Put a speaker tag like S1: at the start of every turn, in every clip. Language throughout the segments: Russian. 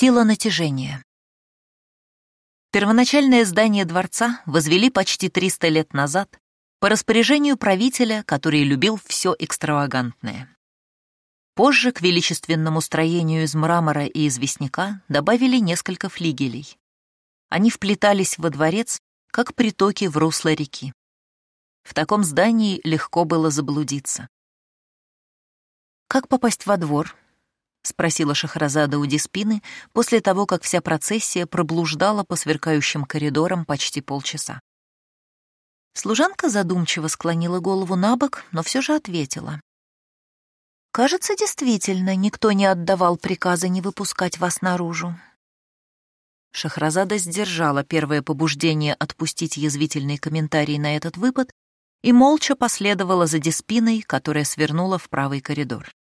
S1: Сила натяжения. Первоначальное здание дворца возвели почти 300 лет назад по распоряжению правителя, который любил все экстравагантное. Позже к величественному строению из мрамора и известняка добавили несколько флигелей. Они вплетались во дворец, как притоки в русло реки. В таком здании легко было заблудиться. Как попасть во двор, — спросила Шахразада у Диспины после того, как вся процессия проблуждала по сверкающим коридорам почти полчаса. Служанка задумчиво склонила голову на бок, но все же ответила. «Кажется, действительно, никто не отдавал приказа не выпускать вас наружу». Шахразада сдержала первое побуждение отпустить язвительный комментарий на этот выпад и молча последовала за Диспиной, которая свернула в правый коридор.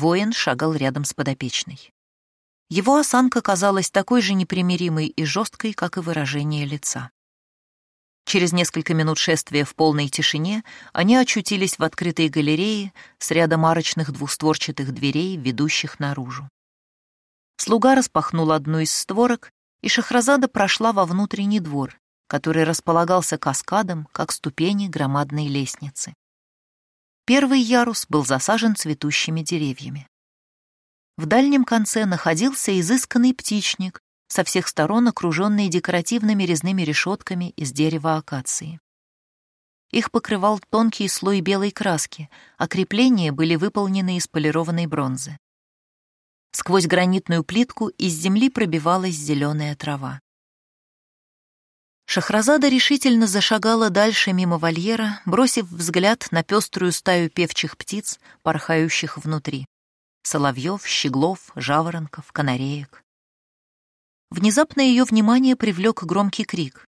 S1: Воин шагал рядом с подопечной. Его осанка казалась такой же непримиримой и жесткой, как и выражение лица. Через несколько минут шествия в полной тишине они очутились в открытой галерее с рядом арочных двустворчатых дверей, ведущих наружу. Слуга распахнул одну из створок, и Шахразада прошла во внутренний двор, который располагался каскадом, как ступени громадной лестницы. Первый ярус был засажен цветущими деревьями. В дальнем конце находился изысканный птичник, со всех сторон окруженный декоративными резными решетками из дерева акации. Их покрывал тонкий слой белой краски, а крепления были выполнены из полированной бронзы. Сквозь гранитную плитку из земли пробивалась зеленая трава. Шахразада решительно зашагала дальше мимо вольера, бросив взгляд на пеструю стаю певчих птиц, порхающих внутри. Соловьев, щеглов, жаворонков, канареек. Внезапно ее внимание привлек громкий крик.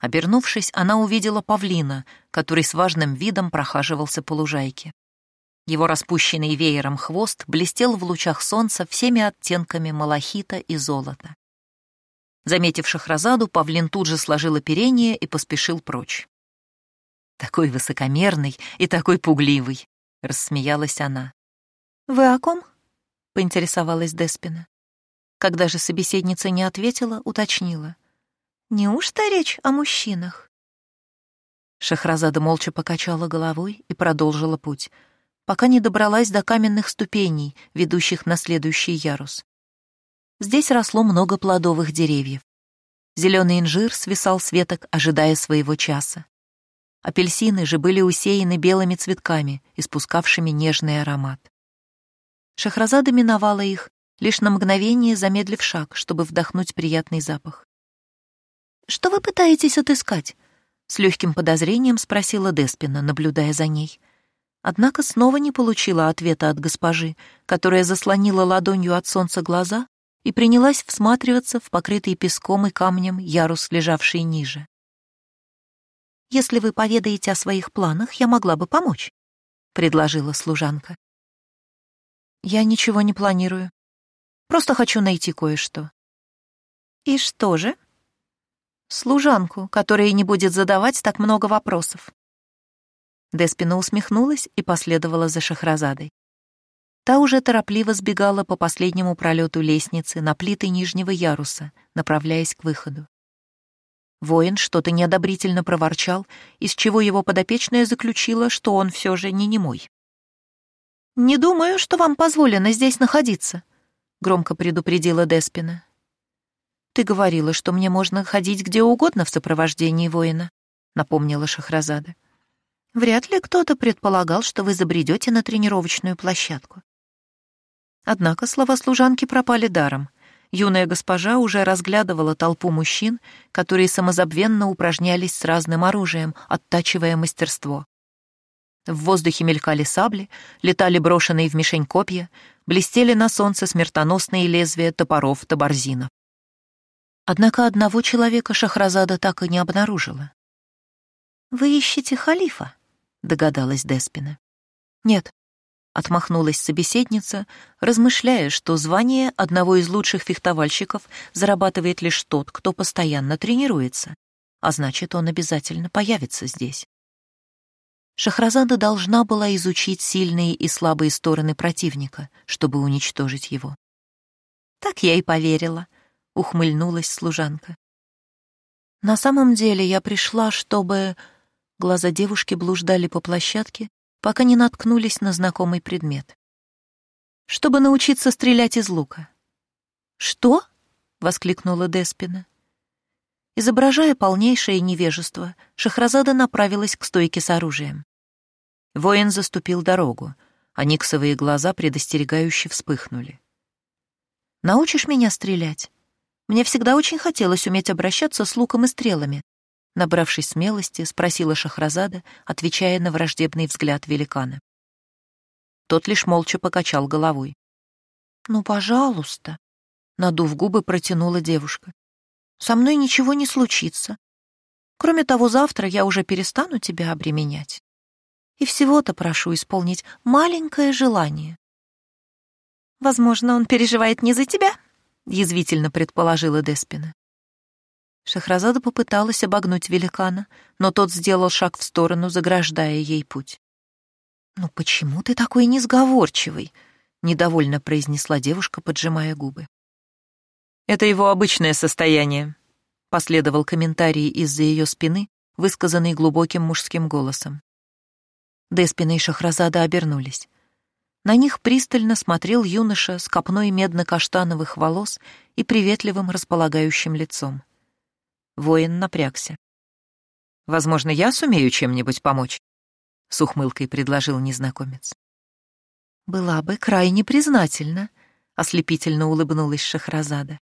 S1: Обернувшись, она увидела павлина, который с важным видом прохаживался по лужайке. Его распущенный веером хвост блестел в лучах солнца всеми оттенками малахита и золота. Заметив Шахразаду, павлин тут же сложил оперение и поспешил прочь. «Такой высокомерный и такой пугливый!» — рассмеялась она. «Вы о ком?» — поинтересовалась Деспина. Когда же собеседница не ответила, уточнила. «Неужто речь о мужчинах?» Шахразада молча покачала головой и продолжила путь, пока не добралась до каменных ступеней, ведущих на следующий ярус. Здесь росло много плодовых деревьев. Зеленый инжир свисал с веток, ожидая своего часа. Апельсины же были усеяны белыми цветками, испускавшими нежный аромат. Шахразада миновала их, лишь на мгновение замедлив шаг, чтобы вдохнуть приятный запах. «Что вы пытаетесь отыскать?» — с легким подозрением спросила Деспина, наблюдая за ней. Однако снова не получила ответа от госпожи, которая заслонила ладонью от солнца глаза и принялась всматриваться в покрытый песком и камнем ярус, лежавший ниже. «Если вы поведаете о своих планах, я могла бы помочь», — предложила служанка. «Я ничего не планирую. Просто хочу найти кое-что». «И что же?» «Служанку, которая не будет задавать так много вопросов». Деспина усмехнулась и последовала за Шахразадой. Та уже торопливо сбегала по последнему пролету лестницы на плиты нижнего яруса, направляясь к выходу. Воин что-то неодобрительно проворчал, из чего его подопечная заключила, что он все же не немой. «Не думаю, что вам позволено здесь находиться», — громко предупредила Деспина. «Ты говорила, что мне можно ходить где угодно в сопровождении воина», — напомнила Шахразада. «Вряд ли кто-то предполагал, что вы забредете на тренировочную площадку. Однако слова служанки пропали даром. Юная госпожа уже разглядывала толпу мужчин, которые самозабвенно упражнялись с разным оружием, оттачивая мастерство. В воздухе мелькали сабли, летали брошенные в мишень копья, блестели на солнце смертоносные лезвия топоров табарзинов. Однако одного человека Шахразада так и не обнаружила. «Вы ищете халифа?» — догадалась Деспина. «Нет, Отмахнулась собеседница, размышляя, что звание одного из лучших фехтовальщиков зарабатывает лишь тот, кто постоянно тренируется, а значит, он обязательно появится здесь. Шахразада должна была изучить сильные и слабые стороны противника, чтобы уничтожить его. Так я и поверила, ухмыльнулась служанка. На самом деле я пришла, чтобы... Глаза девушки блуждали по площадке, пока не наткнулись на знакомый предмет. Чтобы научиться стрелять из лука. «Что?» — воскликнула Деспина. Изображая полнейшее невежество, Шахразада направилась к стойке с оружием. Воин заступил дорогу, а никсовые глаза предостерегающе вспыхнули. «Научишь меня стрелять? Мне всегда очень хотелось уметь обращаться с луком и стрелами», набравшись смелости, спросила Шахразада, отвечая на враждебный взгляд великана. Тот лишь молча покачал головой. «Ну, пожалуйста», — надув губы, протянула девушка. Со мной ничего не случится. Кроме того, завтра я уже перестану тебя обременять. И всего-то прошу исполнить маленькое желание. Возможно, он переживает не за тебя, — язвительно предположила Деспина. Шахразада попыталась обогнуть великана, но тот сделал шаг в сторону, заграждая ей путь. «Ну почему ты такой несговорчивый?» — недовольно произнесла девушка, поджимая губы.
S2: Это его обычное состояние», — последовал комментарий из-за ее спины, высказанный глубоким мужским голосом.
S1: Деспина и Шахразада обернулись. На них пристально смотрел юноша с копной медно-каштановых волос и приветливым располагающим лицом. Воин напрягся.
S2: «Возможно, я сумею чем-нибудь помочь?» — с ухмылкой предложил незнакомец.
S1: «Была бы крайне признательна», — ослепительно улыбнулась Шахразада.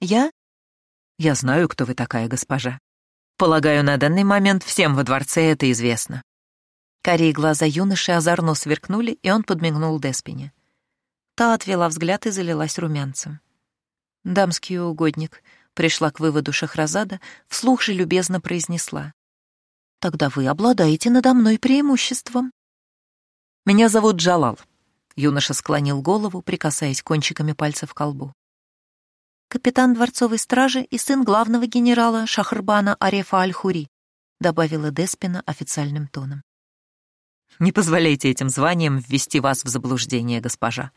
S1: Я?
S2: Я знаю, кто вы такая, госпожа. Полагаю, на данный момент всем во дворце это известно.
S1: Карие глаза юноши озорно сверкнули, и он подмигнул Деспине. Та отвела взгляд и залилась румянцем. «Дамский угодник», — пришла к выводу Шахразада, вслух же любезно произнесла. «Тогда вы обладаете надо мной преимуществом».
S2: «Меня зовут Джалал», — юноша склонил голову, прикасаясь кончиками пальцев к колбу
S1: капитан дворцовой стражи и сын главного генерала Шахрбана Арефа Аль-Хури», добавила Деспина официальным тоном.
S2: «Не позволяйте этим званиям ввести вас в заблуждение, госпожа.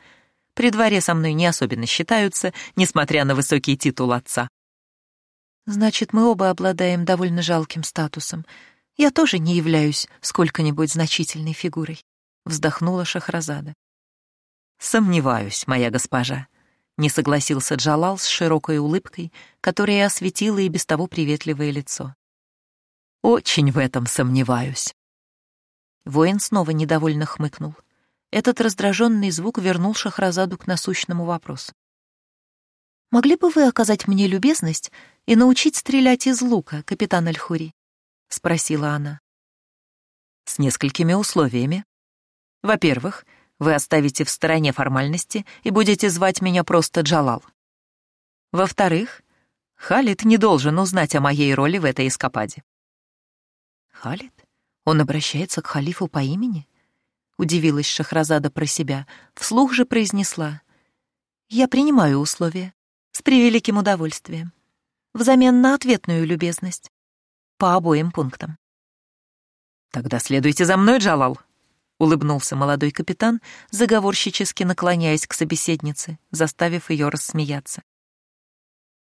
S2: При дворе со мной не особенно считаются, несмотря на высокий титул отца».
S1: «Значит, мы оба обладаем довольно жалким статусом. Я тоже не являюсь сколько-нибудь значительной фигурой», вздохнула Шахразада.
S2: «Сомневаюсь, моя госпожа», не согласился Джалал с широкой улыбкой, которая осветила и без того приветливое лицо. «Очень в этом сомневаюсь».
S1: Воин снова недовольно хмыкнул. Этот раздраженный звук вернул Шахразаду к насущному вопросу. «Могли бы вы оказать мне любезность и научить стрелять из лука, капитан Альхури?» — спросила она.
S2: «С несколькими условиями. Во-первых, — вы оставите в стороне формальности и будете звать меня просто Джалал. Во-вторых, Халид не должен узнать о моей роли в этой эскападе.
S1: Халид? Он обращается к халифу по имени? Удивилась Шахразада про себя, вслух же произнесла. Я принимаю условия, с превеликим удовольствием, взамен на ответную любезность, по обоим пунктам.
S2: Тогда следуйте за мной, Джалал, улыбнулся молодой капитан, заговорщически наклоняясь к собеседнице, заставив ее рассмеяться.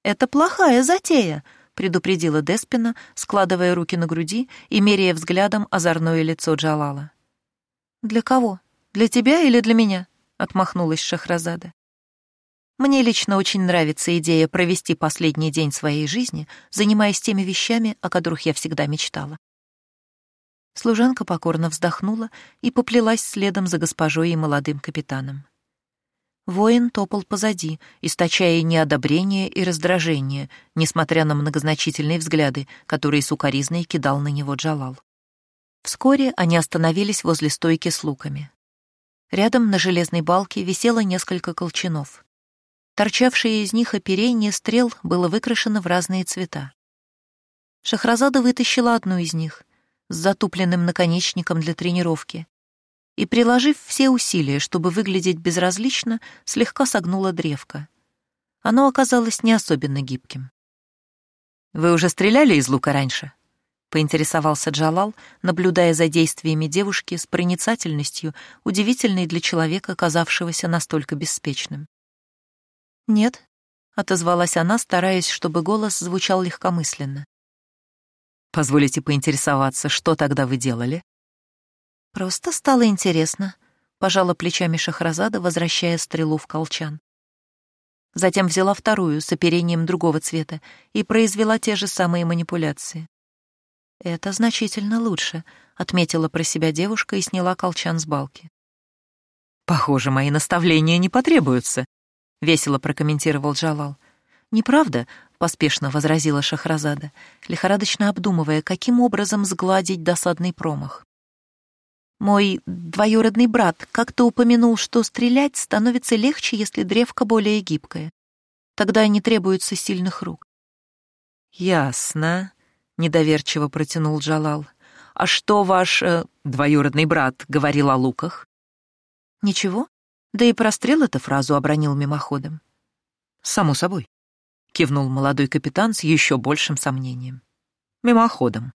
S1: «Это плохая затея», — предупредила Деспина, складывая руки на груди и меряя взглядом озорное лицо Джалала. «Для кого? Для тебя или для меня?» — отмахнулась Шахразада. «Мне лично очень нравится идея провести последний день своей жизни, занимаясь теми вещами, о которых я всегда мечтала. Служанка покорно вздохнула и поплелась следом за госпожой и молодым капитаном. Воин топал позади, источая неодобрение и раздражение, несмотря на многозначительные взгляды, которые сукоризной кидал на него Джалал. Вскоре они остановились возле стойки с луками. Рядом на железной балке висело несколько колчанов. Торчавшее из них оперение стрел было выкрашено в разные цвета. Шахразада вытащила одну из них с затупленным наконечником для тренировки и, приложив все усилия, чтобы выглядеть безразлично, слегка согнула древко. Оно оказалось не особенно гибким.
S2: «Вы уже стреляли из лука раньше?» — поинтересовался Джалал, наблюдая за действиями девушки с проницательностью, удивительной для человека, казавшегося настолько беспечным.
S1: «Нет», отозвалась она, стараясь, чтобы голос звучал легкомысленно.
S2: «Позволите поинтересоваться, что тогда вы делали?»
S1: «Просто стало интересно», — пожала плечами Шахразада, возвращая стрелу в колчан. Затем взяла вторую с оперением другого цвета и произвела те же самые манипуляции. «Это значительно лучше», — отметила про себя девушка и сняла колчан с балки.
S2: «Похоже, мои наставления не потребуются», — весело прокомментировал Джалал.
S1: «Неправда?» — поспешно возразила Шахразада, лихорадочно обдумывая, каким образом сгладить досадный промах. «Мой двоюродный брат как-то упомянул, что стрелять становится легче, если древко более гибкое. Тогда не требуется сильных рук».
S2: «Ясно», — недоверчиво протянул Джалал. «А что ваш э, двоюродный брат говорил о луках?»
S1: «Ничего. Да и прострел эту фразу обронил мимоходом.
S2: «Само собой», — кивнул молодой капитан с еще большим сомнением. «Мимоходом».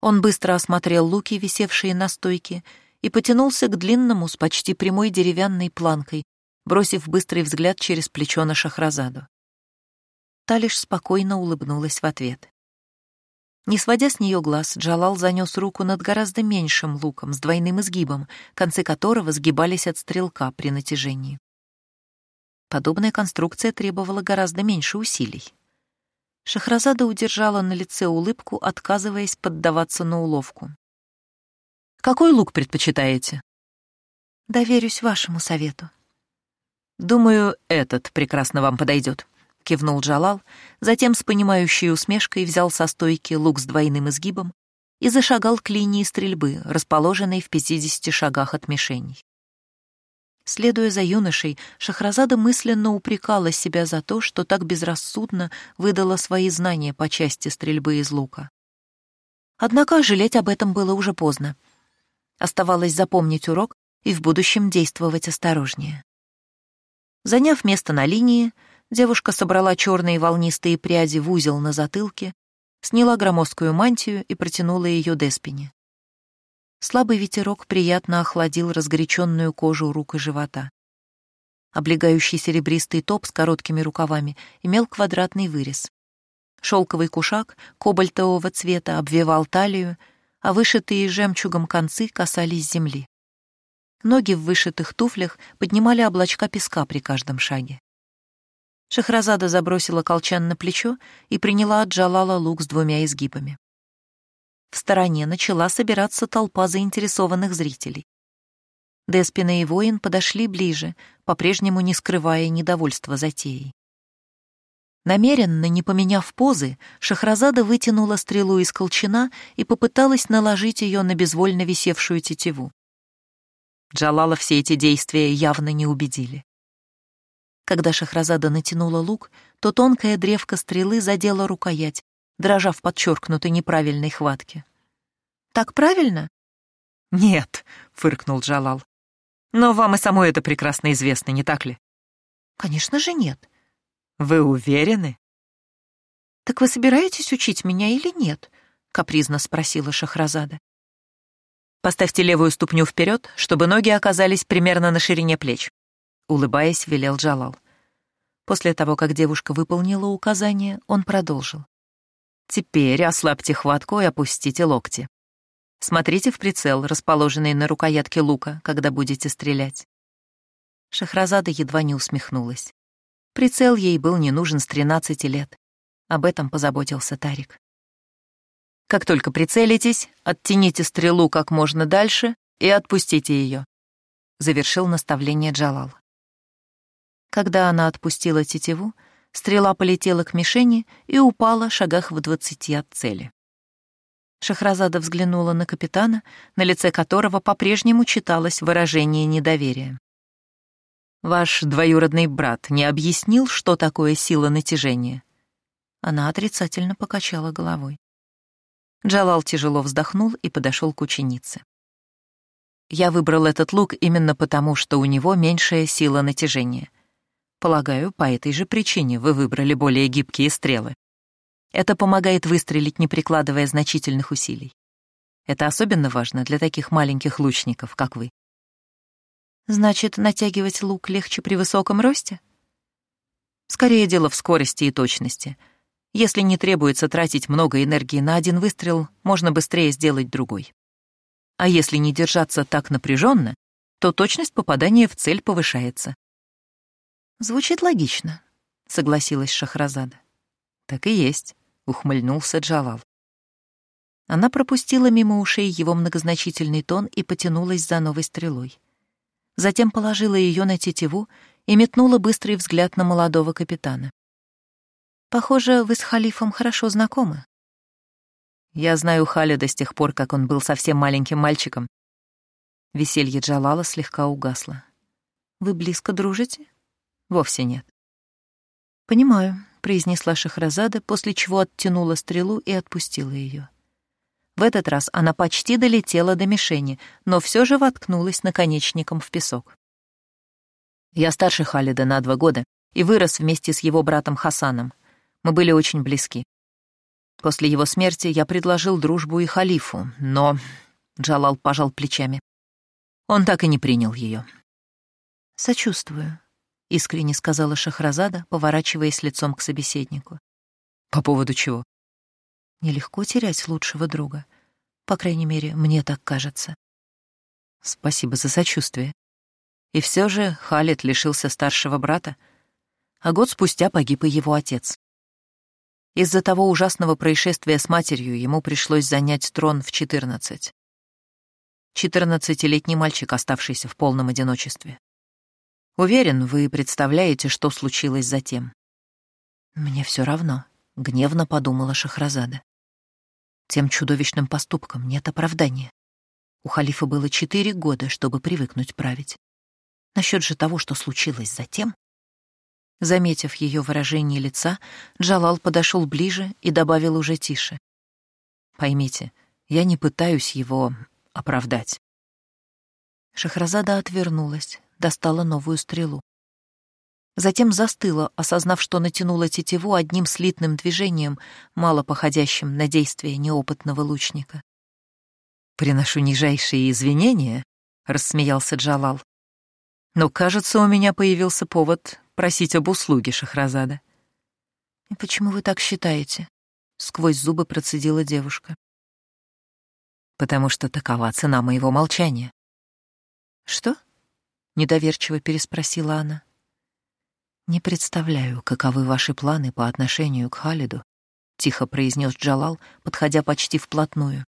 S1: Он быстро осмотрел луки, висевшие на стойке, и потянулся к длинному с почти прямой деревянной планкой, бросив быстрый взгляд через плечо на Шахразаду. Та лишь спокойно улыбнулась в ответ. Не сводя с нее глаз, Джалал занес руку над гораздо меньшим луком с двойным изгибом, концы которого сгибались от стрелка при натяжении. Подобная конструкция требовала гораздо меньше усилий. Шахразада удержала на лице улыбку, отказываясь поддаваться на уловку.
S2: «Какой лук предпочитаете?»
S1: «Доверюсь вашему совету».
S2: «Думаю, этот прекрасно вам подойдет», кивнул Джалал, затем с понимающей усмешкой взял со стойки лук с двойным изгибом и зашагал к линии стрельбы, расположенной в 50 шагах от мишеней.
S1: Следуя за юношей, Шахразада мысленно упрекала себя за то, что так безрассудно выдала свои знания по части стрельбы из лука. Однако жалеть об этом было уже поздно. Оставалось запомнить урок и в будущем действовать осторожнее. Заняв место на линии, девушка собрала черные волнистые пряди в узел на затылке, сняла громоздкую мантию и протянула ее Деспине. Слабый ветерок приятно охладил разгоряченную кожу рук и живота. Облегающий серебристый топ с короткими рукавами имел квадратный вырез. Шелковый кушак кобальтового цвета обвивал талию, а вышитые жемчугом концы касались земли. Ноги в вышитых туфлях поднимали облачка песка при каждом шаге. Шахразада забросила колчан на плечо и приняла от Джалала лук с двумя изгибами. В стороне начала собираться толпа заинтересованных зрителей. Деспина и воин подошли ближе, по-прежнему не скрывая недовольства затеей. Намеренно, не поменяв позы, Шахразада вытянула стрелу из колчана и попыталась наложить ее на безвольно висевшую тетиву. Джалала все эти действия явно не убедили. Когда Шахразада натянула лук, то тонкая древко стрелы задела рукоять, дрожа в подчеркнутой неправильной хватке. «Так правильно?»
S2: «Нет», — фыркнул Джалал. «Но вам и самой это прекрасно известно, не так ли?»
S1: «Конечно же нет».
S2: «Вы уверены?»
S1: «Так вы собираетесь учить меня или нет?» — капризно спросила Шахразада.
S2: «Поставьте левую ступню вперед, чтобы ноги оказались примерно на ширине плеч. Улыбаясь, велел Джалал. После того, как девушка выполнила указание, он продолжил. «Теперь ослабьте хватку и опустите локти. Смотрите в прицел, расположенный на рукоятке лука, когда будете стрелять».
S1: Шахразада едва не усмехнулась. Прицел ей был не нужен с 13 лет. Об этом позаботился Тарик.
S2: «Как только прицелитесь, оттяните стрелу как можно дальше и отпустите ее», — завершил наставление Джалал.
S1: Когда она отпустила тетиву, стрела полетела к мишени и упала шагах в двадцати от цели. Шахразада взглянула на капитана, на лице которого по-прежнему читалось выражение недоверия.
S2: «Ваш двоюродный брат не объяснил, что такое сила натяжения?»
S1: Она отрицательно покачала головой.
S2: Джалал тяжело вздохнул и подошел к ученице. «Я выбрал этот лук именно потому, что у него меньшая сила натяжения. Полагаю, по этой же причине вы выбрали более гибкие стрелы. Это помогает выстрелить, не прикладывая значительных усилий. Это особенно важно для таких маленьких лучников, как вы.
S1: Значит, натягивать лук легче при высоком росте?
S2: Скорее дело в скорости и точности. Если не требуется тратить много энергии на один выстрел, можно быстрее сделать другой. А если не держаться так напряженно, то точность попадания в цель повышается.
S1: Звучит логично, согласилась Шахразада.
S2: Так и есть, ухмыльнулся Джалал.
S1: Она пропустила мимо ушей его многозначительный тон и потянулась за новой стрелой. Затем положила ее на тетиву и метнула быстрый взгляд на молодого капитана. «Похоже, вы с халифом хорошо знакомы».
S2: «Я знаю Халида с тех пор, как он был совсем маленьким мальчиком». Веселье Джалала слегка угасло.
S1: «Вы близко дружите?»
S2: «Вовсе нет».
S1: «Понимаю», — произнесла Шахразада, после чего оттянула стрелу и отпустила ее. В этот раз она почти долетела до мишени, но все же воткнулась наконечником в песок.
S2: Я старше Халида на два года и вырос вместе с его братом Хасаном. Мы были очень близки. После его смерти я предложил дружбу и халифу, но Джалал пожал плечами. Он так и не принял ее.
S1: «Сочувствую», — искренне сказала Шахразада, поворачиваясь лицом к собеседнику.
S2: «По поводу чего?»
S1: Нелегко терять лучшего друга. По крайней мере, мне так кажется.
S2: Спасибо за сочувствие. И все же Халид лишился старшего брата, а год спустя погиб и его отец. Из-за того ужасного происшествия с матерью ему пришлось занять трон в 14. Четырнадцатилетний мальчик, оставшийся в полном одиночестве. Уверен, вы представляете, что случилось затем.
S1: Мне все равно, — гневно подумала Шахразада. Тем чудовищным поступкам нет оправдания. У халифа было четыре года, чтобы привыкнуть править. Насчет же того, что случилось затем... Заметив ее выражение лица, Джалал подошел ближе и добавил уже тише.
S2: «Поймите, я не пытаюсь его оправдать».
S1: Шахразада отвернулась, достала новую стрелу. Затем застыла, осознав, что натянула тетиву одним слитным движением, мало походящим на действие неопытного лучника.
S2: «Приношу нижайшие извинения», — рассмеялся Джалал. «Но, кажется, у меня появился повод просить об услуге Шахразада».
S1: «И почему вы так считаете?» — сквозь зубы процедила девушка.
S2: «Потому что такова цена моего молчания».
S1: «Что?» — недоверчиво переспросила она.
S2: «Не представляю, каковы ваши планы по отношению к Халиду», — тихо произнес Джалал, подходя почти вплотную.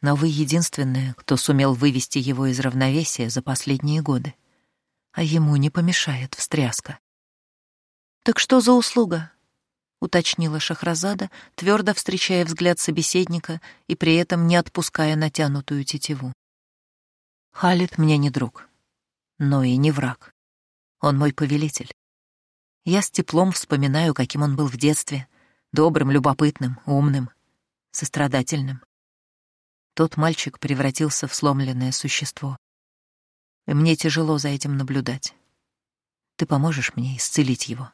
S2: «Но вы единственная, кто сумел вывести его из равновесия за последние годы. А ему не помешает встряска».
S1: «Так что за услуга?» — уточнила Шахразада, твердо встречая взгляд собеседника и при этом не отпуская натянутую тетиву.
S2: «Халид мне не друг, но и не враг. Он мой повелитель. Я с теплом вспоминаю, каким он был в детстве. Добрым, любопытным, умным, сострадательным. Тот мальчик превратился в сломленное существо. И мне тяжело за этим наблюдать. Ты поможешь мне исцелить его?»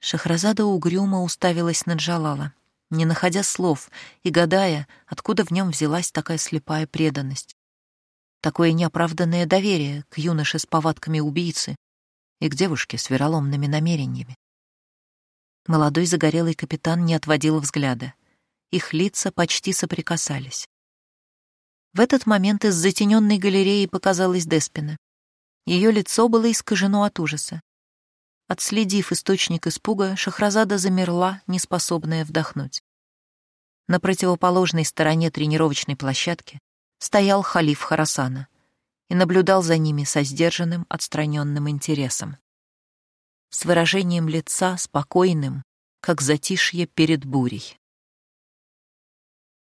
S1: Шахразада угрюмо уставилась на Джалала, не находя слов и гадая, откуда в нем взялась такая слепая преданность такое неоправданное доверие к юноше с повадками убийцы и к девушке с вероломными намерениями. Молодой загорелый капитан не отводил взгляда. Их лица почти соприкасались. В этот момент из затененной галереи показалась Деспина. Ее лицо было искажено от ужаса. Отследив источник испуга, Шахразада замерла, неспособная вдохнуть. На противоположной стороне тренировочной площадки стоял халиф Харасана и наблюдал за ними со сдержанным, отстраненным интересом. С выражением лица спокойным, как затишье перед бурей.